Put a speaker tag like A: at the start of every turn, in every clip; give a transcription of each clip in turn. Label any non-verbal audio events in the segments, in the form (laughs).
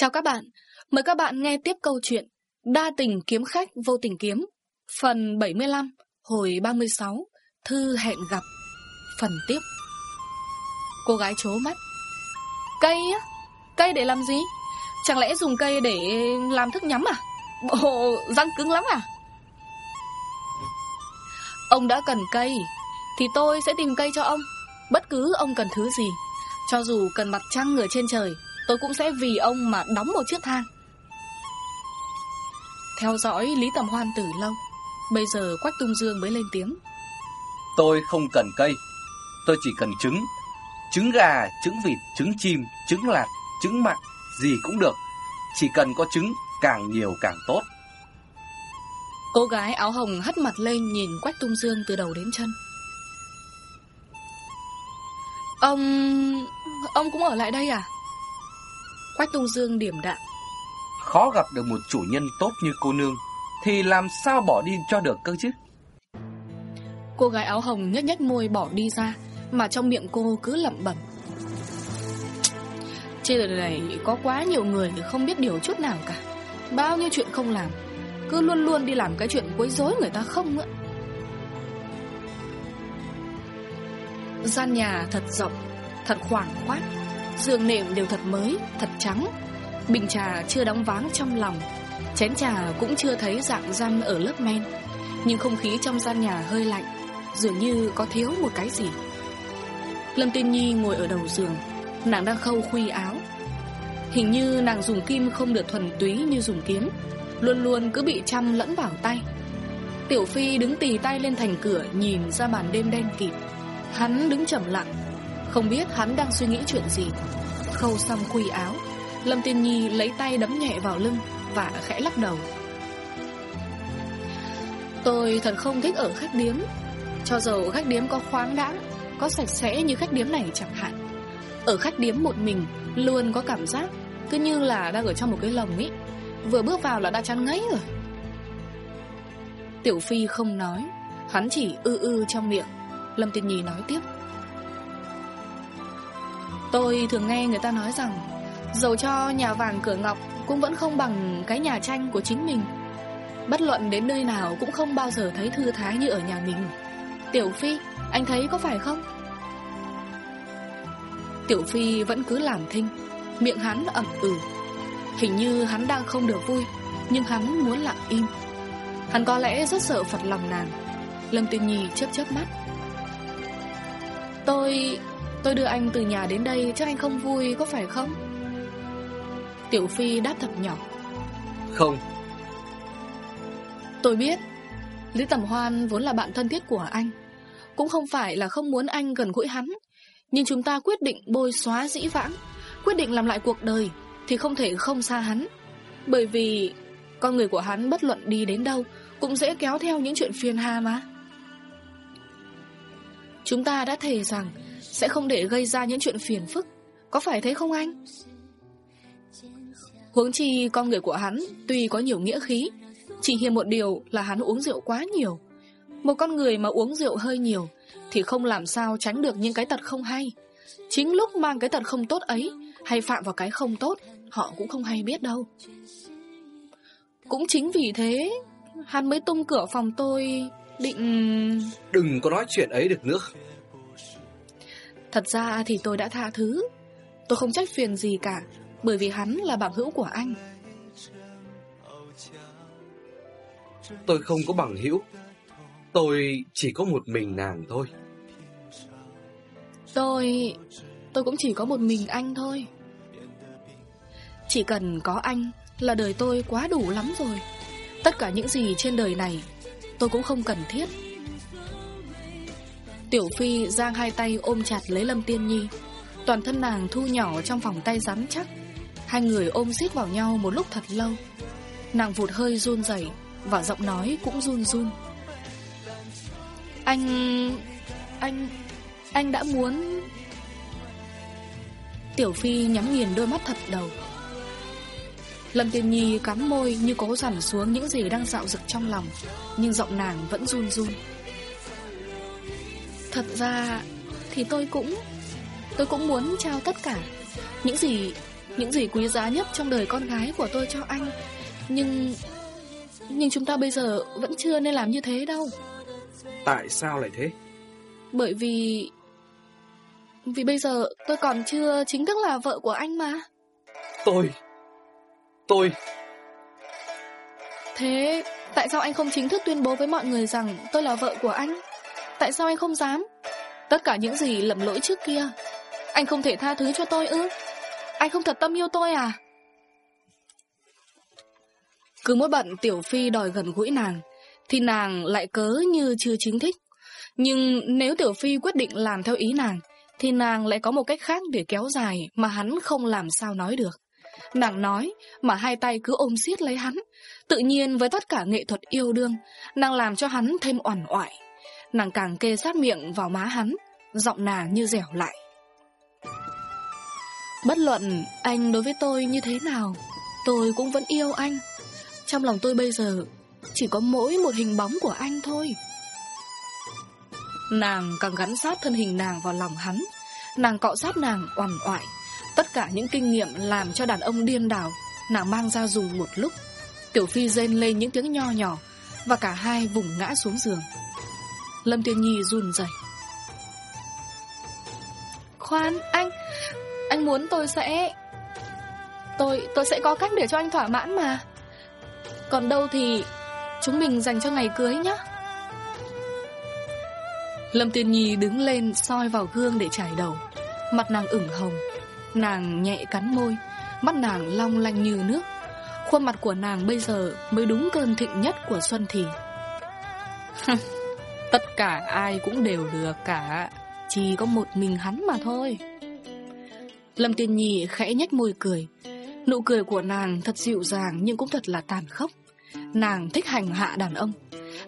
A: Chào các bạn, mời các bạn nghe tiếp câu chuyện Đa tình kiếm khách vô tình kiếm Phần 75, hồi 36 Thư hẹn gặp Phần tiếp Cô gái chố mắt Cây á? Cây để làm gì? Chẳng lẽ dùng cây để làm thức nhắm à? Bộ răng cứng lắm à? Ông đã cần cây Thì tôi sẽ tìm cây cho ông Bất cứ ông cần thứ gì Cho dù cần mặt trăng ở trên trời Tôi cũng sẽ vì ông mà đóng một chiếc thang. Theo dõi Lý Tầm Hoan từ lâu Bây giờ Quách Tung Dương mới lên tiếng.
B: Tôi không cần cây Tôi chỉ cần trứng. Trứng gà, trứng vịt, trứng chim, trứng lạt, trứng mặn Gì cũng được. Chỉ cần có trứng càng nhiều càng tốt.
A: Cô gái áo hồng hất mặt lên nhìn Quách Tung Dương từ đầu đến chân. Ông... ông cũng ở lại đây à? Quách Tung Dương điểm đạm.
B: Khó gặp được một chủ nhân tốt như cô nương Thì làm sao bỏ đi cho được cơ chứ?
A: Cô gái áo hồng nhếch nhếch môi bỏ đi ra Mà trong miệng cô cứ lẩm bẩm. Trên đời này có quá nhiều người không biết điều chút nào cả. Bao nhiêu chuyện không làm Cứ luôn luôn đi làm cái chuyện quấy rối người ta không ạ Gian nhà thật rộng Thật khoảng khoát Giường nệm đều thật mới, thật trắng. Bình trà chưa đóng váng trong lòng Chén trà cũng chưa thấy dạng răm ở lớp men. Nhưng không khí trong gian nhà hơi lạnh Dường như có thiếu một cái gì. Lâm Tiên Nhi ngồi ở đầu giường Nàng đang khâu khuy áo. Hình như nàng dùng kim không được thuần túy như dùng kiếm Luôn luôn cứ bị chăm lẫn vào tay. Tiểu Phi đứng tì tay lên thành cửa Nhìn ra màn đêm đen kịt. Hắn đứng trầm lặng không biết hắn đang suy nghĩ chuyện gì. Khâu xong khuy áo, Lâm Tiên Nhi lấy tay đấm nhẹ vào lưng Và khẽ lắc đầu. Tôi thật không thích ở khách điếm. Cho dầu khách điếm có khoáng đãng, Có sạch sẽ như khách điếm này chẳng hạn, Ở khách điếm một mình Luôn có cảm giác Cứ như là đang ở trong một cái lồng ấy Vừa bước vào là đã chán ngấy rồi. Tiểu Phi không nói, Hắn chỉ ư ư trong miệng. Lâm Tiên Nhi nói tiếp. Tôi thường nghe người ta nói rằng, Dầu cho nhà vàng cửa ngọc Cũng vẫn không bằng cái nhà tranh của chính mình. Bất luận đến nơi nào Cũng không bao giờ thấy thư thái như ở nhà mình. Tiểu Phi, Anh thấy có phải không? Tiểu Phi vẫn cứ làm thinh, Miệng hắn ẩm ừ. Hình như hắn đang không được vui, Nhưng hắn muốn lặng im. Hắn có lẽ rất sợ phật lòng nàng. Lâm Tiên Nhi chớp chớp mắt. Tôi tôi đưa anh từ nhà đến đây Chắc anh không vui có phải không? Tiểu Phi đáp thật nhỏ.
B: Không.
A: Tôi biết Lý Tầm Hoan vốn là bạn thân thiết của anh. Cũng không phải là không muốn anh gần gũi hắn. Nhưng chúng ta quyết định bôi xóa dĩ vãng Quyết định làm lại cuộc đời Thì không thể không xa hắn. Bởi vì Con người của hắn bất luận đi đến đâu Cũng dễ kéo theo những chuyện phiền hà mà. Chúng ta đã thề rằng sẽ không để gây ra những chuyện phiền phức. Có phải thế không anh? Huống chi con người của hắn Tuy có nhiều nghĩa khí, Chỉ hiềm một điều là hắn uống rượu quá nhiều. Một con người mà uống rượu hơi nhiều Thì không làm sao tránh được những cái tật không hay. Chính lúc mang cái tật không tốt ấy, Hay phạm vào cái không tốt, Họ cũng không hay biết đâu. Cũng chính vì thế, Hắn mới tung cửa phòng tôi, Định...
B: Đừng có nói chuyện ấy được nữa.
A: Thật ra thì tôi đã tha thứ. Tôi không trách phiền gì cả Bởi vì hắn là bằng hữu của anh.
B: Tôi không có bằng hữu. Tôi chỉ có một mình nàng thôi.
A: Tôi... Tôi cũng chỉ có một mình anh thôi. Chỉ cần có anh Là đời tôi quá đủ lắm rồi. Tất cả những gì trên đời này Tôi cũng không cần thiết Tiểu Phi giang hai tay ôm chặt lấy Lâm Tiên Nhi. Toàn thân nàng thu nhỏ trong vòng tay rắn chắc. Hai người ôm xít vào nhau một lúc thật lâu. Nàng vụt hơi run rẩy Và giọng nói cũng run run. Anh... Anh... Anh đã muốn... Tiểu Phi nhắm nghiền đôi mắt thật đầu. Lâm Tiên Nhi cắn môi như cố dằn xuống những gì đang dạo dực trong lòng, Nhưng giọng nàng vẫn run run. Thật ra thì tôi cũng Tôi cũng muốn trao tất cả Những gì Những gì quý giá nhất trong đời con gái của tôi cho anh Nhưng Nhưng chúng ta bây giờ vẫn chưa nên làm như thế đâu
B: Tại sao lại thế?
A: Bởi vì Vì bây giờ tôi còn chưa chính thức là vợ của anh mà
B: Tôi Tôi
A: Thế tại sao anh không chính thức tuyên bố với mọi người rằng tôi là vợ của anh? Tại sao anh không dám? Tất cả những gì lầm lỗi trước kia Anh không thể tha thứ cho tôi ư? Anh không thật tâm yêu tôi à? Cứ mỗi bận Tiểu Phi đòi gần gũi nàng, Thì nàng lại cớ như chưa chính thích Nhưng nếu Tiểu Phi quyết định làm theo ý nàng, Thì nàng lại có một cách khác để kéo dài Mà hắn không làm sao nói được Nàng nói mà hai tay cứ ôm siết lấy hắn, Tự nhiên với tất cả nghệ thuật yêu đương, Nàng làm cho hắn thêm oằn oải Nàng càng kê sát miệng vào má hắn, Giọng nàng như dẻo lại. Bất luận anh đối với tôi như thế nào, Tôi cũng vẫn yêu anh. Trong lòng tôi bây giờ, Chỉ có mỗi một hình bóng của anh thôi. Nàng càng gắn sát thân hình nàng vào lòng hắn, Nàng cọ sát nàng oằn oại Tất cả những kinh nghiệm làm cho đàn ông điên đảo, Nàng mang ra dùng một lúc. Tiểu Phi rên lên những tiếng nho nhỏ Và cả hai vùng ngã xuống giường. Lâm Tiên Nhi run rẩy. Khoan, anh Anh muốn tôi sẽ Tôi tôi sẽ có cách để cho anh thỏa mãn mà. Còn đâu thì Chúng mình dành cho ngày cưới nhé Lâm Tiên Nhi đứng lên soi vào gương để trải đầu. Mặt nàng ửng hồng Nàng nhẹ cắn môi Mắt nàng long lanh như nước. Khuôn mặt của nàng bây giờ mới đúng cơn thịnh nhất của Xuân Thì (laughs) Tất cả ai cũng đều được cả Chỉ có một mình hắn mà thôi. Lâm Tiên Nhi khẽ nhếch môi cười. Nụ cười của nàng thật dịu dàng Nhưng cũng thật là tàn khốc. Nàng thích hành hạ đàn ông.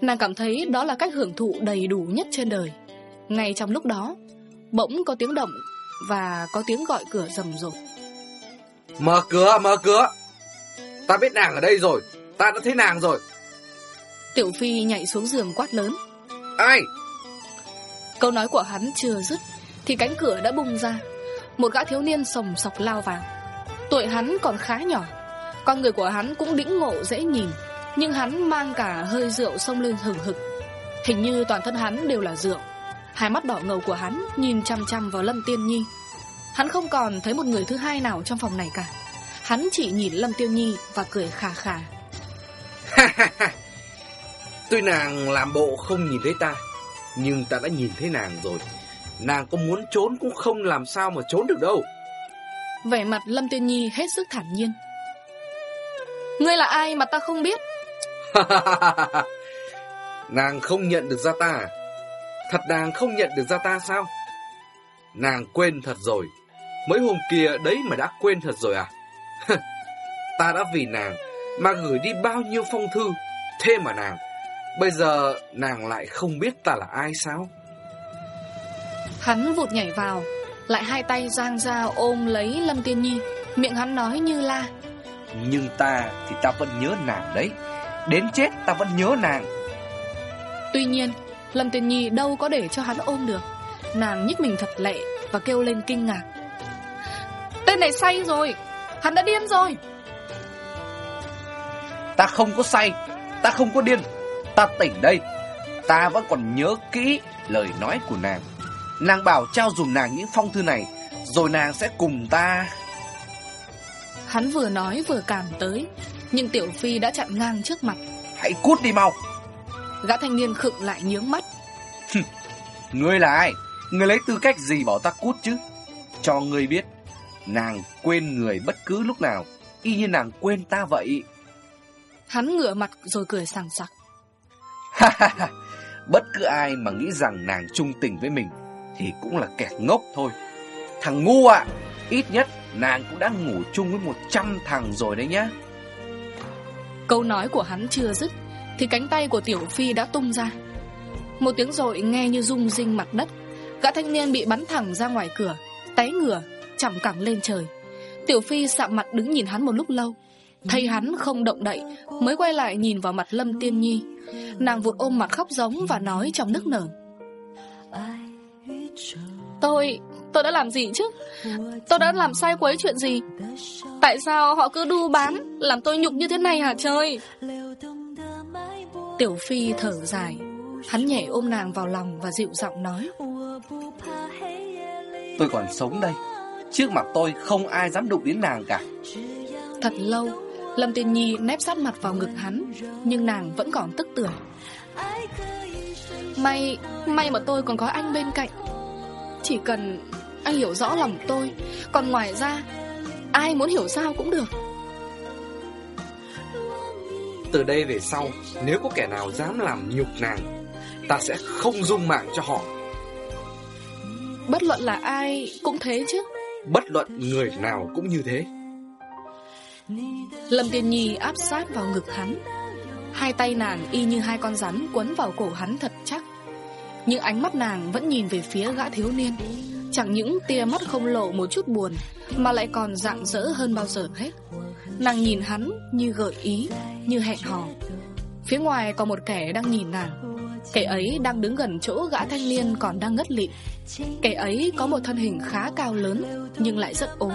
A: Nàng cảm thấy đó là cách hưởng thụ đầy đủ nhất trên đời. Ngay trong lúc đó Bỗng có tiếng động Và có tiếng gọi cửa rầm rộ.
B: Mở cửa, mở cửa. Ta biết nàng ở đây rồi. Ta đã thấy nàng rồi.
A: Tiểu Phi nhảy xuống giường quát lớn
B: Ai?
A: Câu nói của hắn chưa dứt Thì cánh cửa đã bung ra. Một gã thiếu niên sồng sọc lao vào. Tuổi hắn còn khá nhỏ Con người của hắn cũng đĩnh ngộ dễ nhìn Nhưng hắn mang cả hơi rượu sông lên hừng hực. Hình như toàn thân hắn đều là rượu. Hai mắt đỏ ngầu của hắn Nhìn chăm chăm vào Lâm Tiên Nhi. Hắn không còn thấy một người thứ hai nào trong phòng này cả. Hắn chỉ nhìn Lâm Tiên Nhi Và cười khà khà (laughs)
B: Tuy nàng làm bộ không nhìn thấy ta Nhưng ta đã nhìn thấy nàng rồi. Nàng có muốn trốn cũng không làm sao mà trốn được đâu.
A: Vẻ mặt Lâm Tiên Nhi hết sức thản nhiên. Ngươi là ai mà ta không biết? (laughs)
B: Nàng không nhận được ra ta à? Thật nàng không nhận được ra ta sao? Nàng quên thật rồi. Mấy hôm kia đấy mà đã quên thật rồi à? (laughs) Ta đã vì nàng Mà gửi đi bao nhiêu phong thư Thế mà nàng Bây giờ nàng lại không biết ta là ai sao?
A: Hắn vụt nhảy vào Lại hai tay giang ra ôm lấy Lâm Tiên Nhi. Miệng hắn nói như la.
B: Nhưng ta thì ta vẫn nhớ nàng đấy. Đến chết ta vẫn nhớ nàng.
A: Tuy nhiên Lâm Tiên Nhi đâu có để cho hắn ôm được. Nàng nhích mình thật lệ Và kêu lên kinh ngạc. Tên này say rồi Hắn đã điên rồi.
B: Ta không có say Ta không có điên Ta tỉnh đây. Ta vẫn còn nhớ kỹ lời nói của nàng. Nàng bảo trao dùm nàng những phong thư này Rồi nàng sẽ cùng ta.
A: Hắn vừa nói vừa cảm tới Nhưng Tiểu Phi đã chặn ngang trước mặt.
B: Hãy cút đi mau.
A: Gã thanh niên khựng lại nhướng mắt.
B: Ngươi là ai? Ngươi lấy tư cách gì bảo ta cút chứ? Cho ngươi biết Nàng quên người bất cứ lúc nào Y như nàng quên ta vậy.
A: Hắn ngửa mặt rồi cười sảng sặc
B: Bất cứ ai mà nghĩ rằng nàng trung tình với mình Thì cũng là kẻ ngốc thôi. Thằng ngu ạ, Ít nhất nàng cũng đã ngủ chung với 100 thằng rồi đấy nhá.
A: Câu nói của hắn chưa dứt Thì cánh tay của Tiểu Phi đã tung ra. Một tiếng rội nghe như rung rinh mặt đất, Gã thanh niên bị bắn thẳng ra ngoài cửa, Té ngửa Chỏng cẳng lên trời. Tiểu Phi sạm mặt đứng nhìn hắn một lúc lâu. Thấy hắn không động đậy Mới quay lại nhìn vào mặt Lâm Tiên Nhi. Nàng vụt ôm mặt khóc giống và nói trong nức nở. Tôi, Tôi đã làm gì chứ? Tôi đã làm sai quấy chuyện gì? Tại sao họ cứ đu bám Làm tôi nhục như thế này hả trời? Tiểu Phi thở dài. Hắn nhẹ ôm nàng vào lòng và dịu giọng nói.
B: Tôi còn sống đây. Trước mặt tôi không ai dám đụng đến nàng cả.
A: Thật lâu Lâm Tiên Nhi nép sát mặt vào ngực hắn Nhưng nàng vẫn còn tức tưởi. May May mà tôi còn có anh bên cạnh. Chỉ cần anh hiểu rõ lòng tôi Còn ngoài ra Ai muốn hiểu sao cũng được.
B: Từ đây về sau Nếu có kẻ nào dám làm nhục nàng Ta sẽ không dung mạng cho họ.
A: Bất luận là ai cũng thế chứ.
B: Bất luận người nào cũng như thế
A: Lâm Tiên Nhi áp sát vào ngực hắn. Hai tay nàng y như hai con rắn quấn vào cổ hắn thật chắc. Nhưng ánh mắt nàng vẫn nhìn về phía gã thiếu niên. Chẳng những tia mắt không lộ một chút buồn, Mà lại còn rạng rỡ hơn bao giờ hết. Nàng nhìn hắn như gợi ý, Như hẹn hò. Phía ngoài có một kẻ đang nhìn nàng. Kẻ ấy đang đứng gần chỗ gã thanh niên còn đang ngất lịm. Kẻ ấy có một thân hình khá cao lớn, Nhưng lại rất ốm.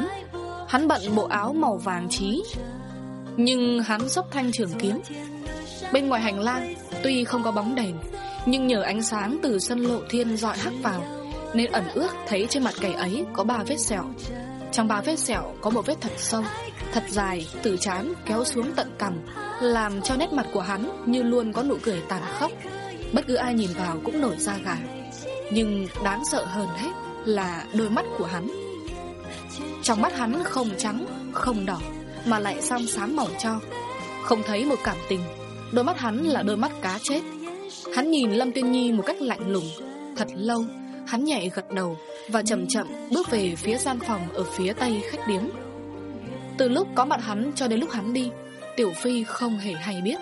A: Hắn bận bộ áo màu vàng trí Nhưng hắn dốc thanh trường kiếm. Bên ngoài hành lang, Tuy không có bóng đèn, Nhưng nhờ ánh sáng từ sân lộ thiên dọi hắt vào, Nên ẩn ước thấy trên mặt kẻ ấy có ba vết sẹo. Trong ba vết sẹo có một vết thật sâu, Thật dài, từ trán kéo xuống tận cằm, Làm cho nét mặt của hắn Như luôn có nụ cười tàn khốc. Bất cứ ai nhìn vào cũng nổi da gà. Nhưng đáng sợ hơn hết Là đôi mắt của hắn trong mắt hắn không trắng, Không đỏ, Mà lại xăm xám mỏng cho. Không thấy một cảm tình. Đôi mắt hắn là đôi mắt cá chết. Hắn nhìn Lâm Tiên Nhi một cách lạnh lùng. Thật lâu, Hắn nhẹ gật đầu Và chậm chậm bước về phía gian phòng Ở phía tây khách điếm. Từ lúc có mặt hắn cho đến lúc hắn đi, Tiểu Phi không hề hay biết.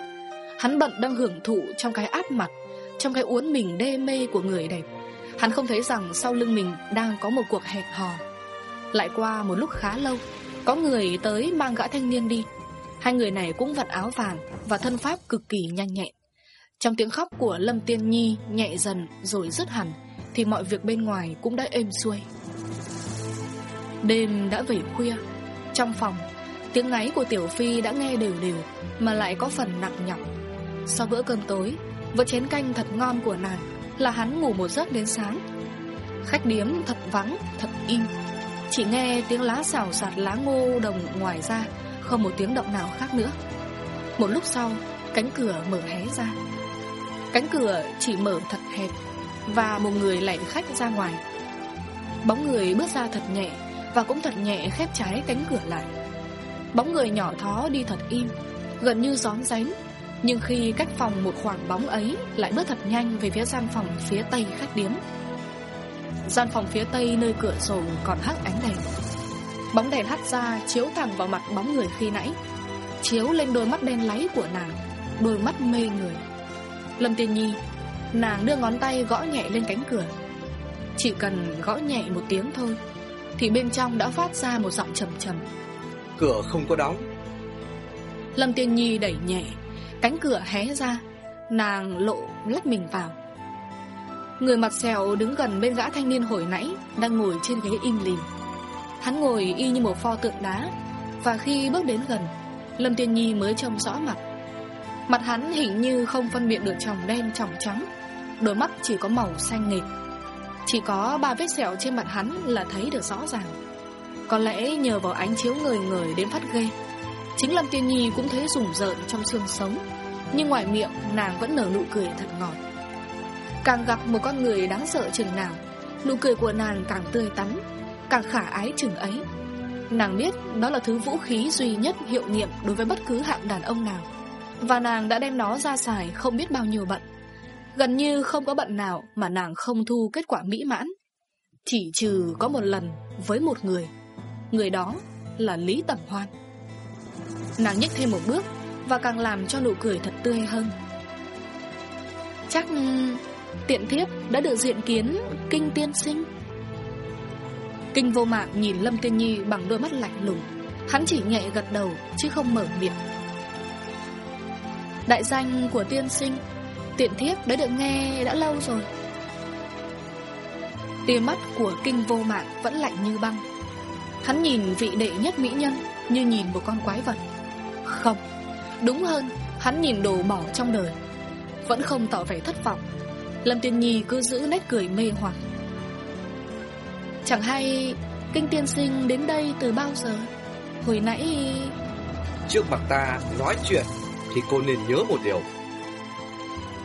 A: Hắn bận đang hưởng thụ trong cái áp mặt, Trong cái uốn mình đê mê của người đẹp. Hắn không thấy rằng sau lưng mình đang có một cuộc hẹn hò. Lại qua một lúc khá lâu Có người tới mang gã thanh niên đi. Hai người này cũng vặt áo vàng Và thân pháp cực kỳ nhanh nhẹn. Trong tiếng khóc của Lâm Tiên Nhi Nhẹ dần rồi dứt hẳn Thì mọi việc bên ngoài cũng đã êm xuôi. Đêm đã về khuya Trong phòng Tiếng ngáy của Tiểu Phi đã nghe đều đều Mà lại có phần nặng nhọc. Sau bữa cơm tối Với chén canh thật ngon của nàng Là hắn ngủ một giấc đến sáng. Khách điếm thật vắng, thật im. Chỉ nghe tiếng lá xào sạt lá ngô đồng ngoài ra, Không một tiếng động nào khác nữa. Một lúc sau, Cánh cửa mở hé ra. Cánh cửa chỉ mở thật hẹp Và một người lạnh khách ra ngoài. Bóng người bước ra thật nhẹ Và cũng thật nhẹ khép trái cánh cửa lại. Bóng người nhỏ thó đi thật im, Gần như gión rén. Nhưng khi cách phòng một khoảng bóng ấy Lại bước thật nhanh về phía gian phòng phía tây khách điếm Gian phòng phía tây nơi cửa sổ còn hắt ánh đèn. Bóng đèn hắt ra chiếu thẳng vào mặt bóng người khi nãy Chiếu lên đôi mắt đen láy của nàng Đôi mắt mê người. Lâm Tiên Nhi Nàng đưa ngón tay gõ nhẹ lên cánh cửa. Chỉ cần gõ nhẹ một tiếng thôi Thì bên trong đã phát ra một giọng trầm trầm.
B: Cửa không có đóng.
A: Lâm Tiên Nhi đẩy nhẹ Cánh cửa hé ra Nàng lộ lách mình vào Người mặt xèo đứng gần bên gã thanh niên hồi nãy, Đang ngồi trên ghế im lìm. Hắn ngồi y như một pho tượng đá, Và khi bước đến gần, Lâm Tiên Nhi mới trông rõ mặt. Mặt hắn hình như không phân biệt được tròng đen, tròng trắng, Đôi mắt chỉ có màu xanh nghịch. Chỉ có ba vết sẹo trên mặt hắn là thấy được rõ ràng. Có lẽ nhờ vào ánh chiếu người người đến phát ghê, Chính Lâm Tiên Nhi cũng thấy rùng rợn trong xương sống, Nhưng ngoài miệng nàng vẫn nở nụ cười thật ngọt. Càng gặp một con người đáng sợ chừng nào, Nụ cười của nàng càng tươi tắn, Càng khả ái chừng ấy. Nàng biết đó là thứ vũ khí duy nhất hiệu nghiệm đối với bất cứ hạng đàn ông nào, Và nàng đã đem nó ra xài không biết bao nhiêu bận. Gần như không có bận nào mà nàng không thu kết quả mỹ mãn. Chỉ trừ có một lần với một người Người đó là Lý Tẩm Hoan. Nàng nhích thêm một bước Và càng làm cho nụ cười thật tươi hơn. Chắc tiện thiếp đã được diện kiến kinh tiên sinh. Kinh vô mạng nhìn Lâm Tiên Nhi bằng đôi mắt lạnh lùng. Hắn chỉ nhẹ gật đầu, chứ không mở miệng. Đại danh của tiên sinh, Tiện thiếp đã được nghe đã lâu rồi. Tia mắt của kinh vô mạng vẫn lạnh như băng. Hắn nhìn vị đệ nhất mỹ nhân Như nhìn một con quái vật. Không, Đúng hơn, Hắn nhìn đồ bỏ trong đời. Vẫn không tỏ vẻ thất vọng. Lâm Tiên Nhi cứ giữ nét cười mê hoặc. Chẳng hay Kinh tiên sinh đến đây từ bao giờ? Hồi nãy
B: Trước mặt ta nói chuyện Thì cô nên nhớ một điều.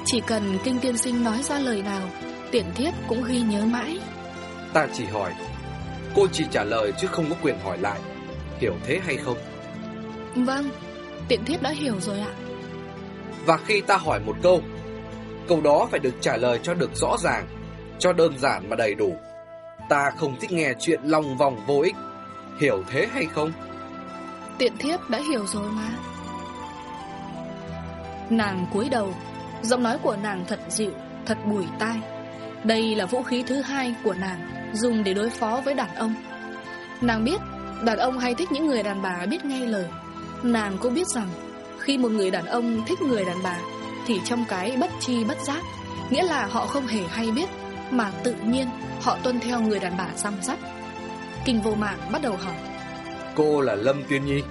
A: Chỉ cần kinh tiên sinh nói ra lời nào Tiện thiết cũng ghi nhớ mãi.
B: Ta chỉ hỏi Cô chỉ trả lời chứ không có quyền hỏi lại. Hiểu thế hay không?
A: Vâng Tiện thiết đã hiểu rồi ạ.
B: Và khi ta hỏi một câu Câu đó phải được trả lời cho được rõ ràng, Cho đơn giản mà đầy đủ. Ta không thích nghe chuyện lòng vòng vô ích. Hiểu thế hay không?
A: Tiện thiếp đã hiểu rồi mà. Nàng cúi đầu, Giọng nói của nàng thật dịu, Thật bùi tai. Đây là vũ khí thứ hai của nàng, Dùng để đối phó với đàn ông. Nàng biết, Đàn ông hay thích những người đàn bà biết nghe lời. Nàng cũng biết rằng, Khi một người đàn ông thích người đàn bà thì trong cái bất chi bất giác, Nghĩa là họ không hề hay biết, Mà tự nhiên họ tuân theo người đàn bà xăm sắt Kinh vô mạng bắt đầu hỏi.
B: Cô là Lâm Tuyên Nhi.